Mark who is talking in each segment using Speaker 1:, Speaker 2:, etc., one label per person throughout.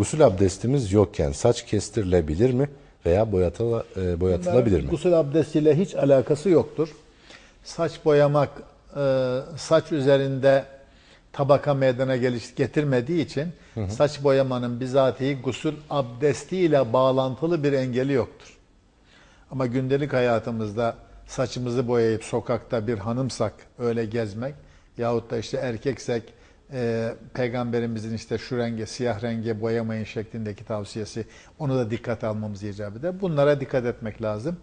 Speaker 1: gusül abdestimiz yokken saç kestirilebilir mi veya boyatıla, e, boyatılabilir mi?
Speaker 2: Gusül abdestiyle hiç alakası yoktur. Saç boyamak e, saç üzerinde tabaka meydana geliş getirmediği için saç boyamanın bizatihi gusül abdestiyle bağlantılı bir engeli yoktur. Ama gündelik hayatımızda saçımızı boyayıp sokakta bir hanımsak öyle gezmek yahut da işte erkeksek e, peygamberimizin işte şu renge siyah renge boyamayın şeklindeki tavsiyesi onu da dikkate almamız icap eder. Bunlara dikkat etmek lazım.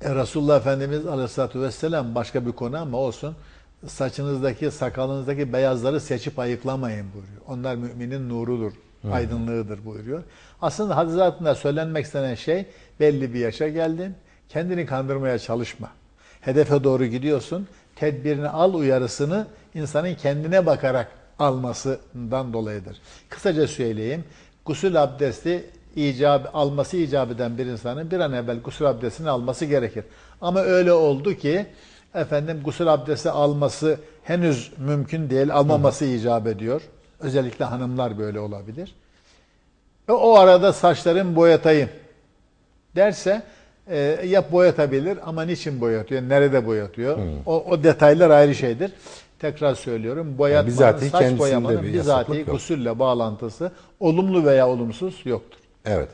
Speaker 2: E, Resulullah Efendimiz Aleyhisselatü Vesselam başka bir konu ama olsun saçınızdaki sakalınızdaki beyazları seçip ayıklamayın buyuruyor. Onlar müminin nurudur, aydınlığıdır buyuruyor. Aslında hadis altında söylenmek istenen şey belli bir yaşa geldin, kendini kandırmaya çalışma. Hedefe doğru gidiyorsun, tedbirini al uyarısını insanın kendine bakarak almasından dolayıdır. Kısaca söyleyeyim, gusül abdesti icab, alması icap eden bir insanın bir an evvel gusül abdestini alması gerekir. Ama öyle oldu ki efendim gusül abdesti alması henüz mümkün değil, almaması icap ediyor. Özellikle hanımlar böyle olabilir. Ve o arada saçlarım boyatayım derse e, yap boyatabilir ama niçin boyatıyor, nerede boyatıyor? O, o detaylar ayrı şeydir. Tekrar söylüyorum. Boyatmanın,
Speaker 1: bizatihi
Speaker 2: saç boyamanın bizatihi gusülle bağlantısı olumlu veya olumsuz yoktur.
Speaker 1: Evet.